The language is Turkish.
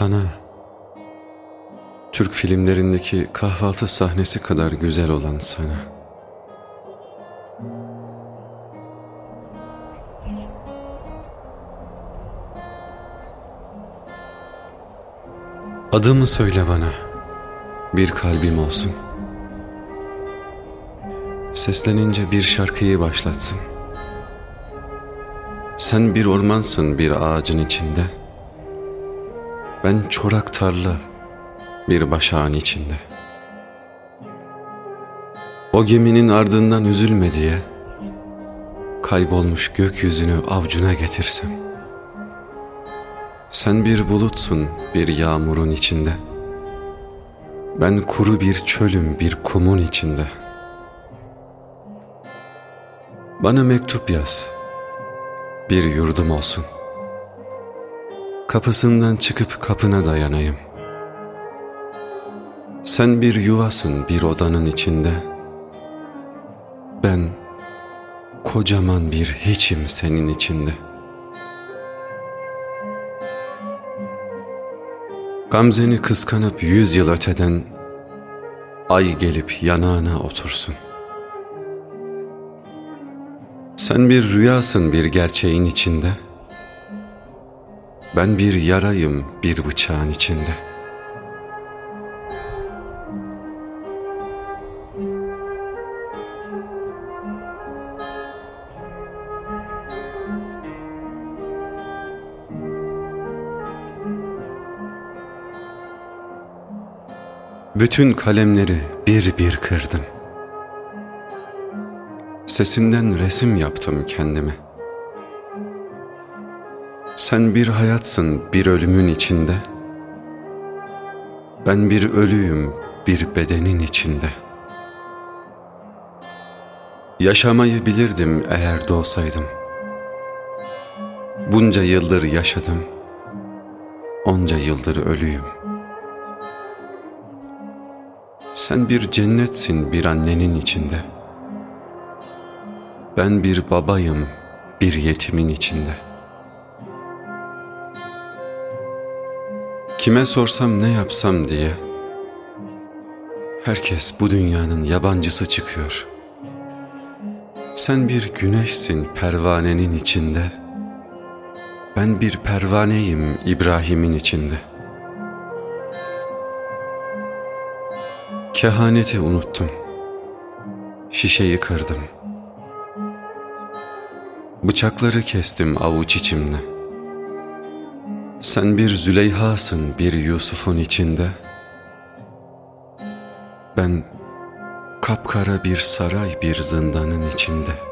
Sana Türk filmlerindeki kahvaltı sahnesi kadar güzel olan sana. Adımı söyle bana, bir kalbim olsun. Seslenince bir şarkıyı başlatsın. Sen bir ormansın bir ağacın içinde. Ben çorak tarla bir başağın içinde. O geminin ardından üzülme diye kaybolmuş gökyüzünü avcuna getirsem. Sen bir bulutsun bir yağmurun içinde. Ben kuru bir çölüm bir kumun içinde. Bana mektup yaz. Bir yurdum olsun. Kapısından çıkıp kapına dayanayım. Sen bir yuvasın bir odanın içinde. Ben kocaman bir hiçim senin içinde.'' Gamzeni kıskanıp yüz yıl öteden Ay gelip yanağına otursun. Sen bir rüyasın bir gerçeğin içinde. Ben bir yarayım bir bıçağın içinde.'' Bütün kalemleri bir bir kırdım. Sesinden resim yaptım kendime. Sen bir hayatsın bir ölümün içinde. Ben bir ölüyüm bir bedenin içinde. Yaşamayı bilirdim eğer doğsaydım. Bunca yıldır yaşadım. Onca yıldır ölüyüm.'' Sen bir cennetsin bir annenin içinde. Ben bir babayım bir yetimin içinde. Kime sorsam ne yapsam diye herkes bu dünyanın yabancısı çıkıyor. Sen bir güneşsin pervanenin içinde. Ben bir pervaneyim İbrahim'in içinde.'' Kehaneti unuttum. Şişeyi kırdım. Bıçakları kestim avuç içimde. Sen bir Züleyha'sın bir Yusuf'un içinde. Ben kapkara bir saray bir zindanın içinde.''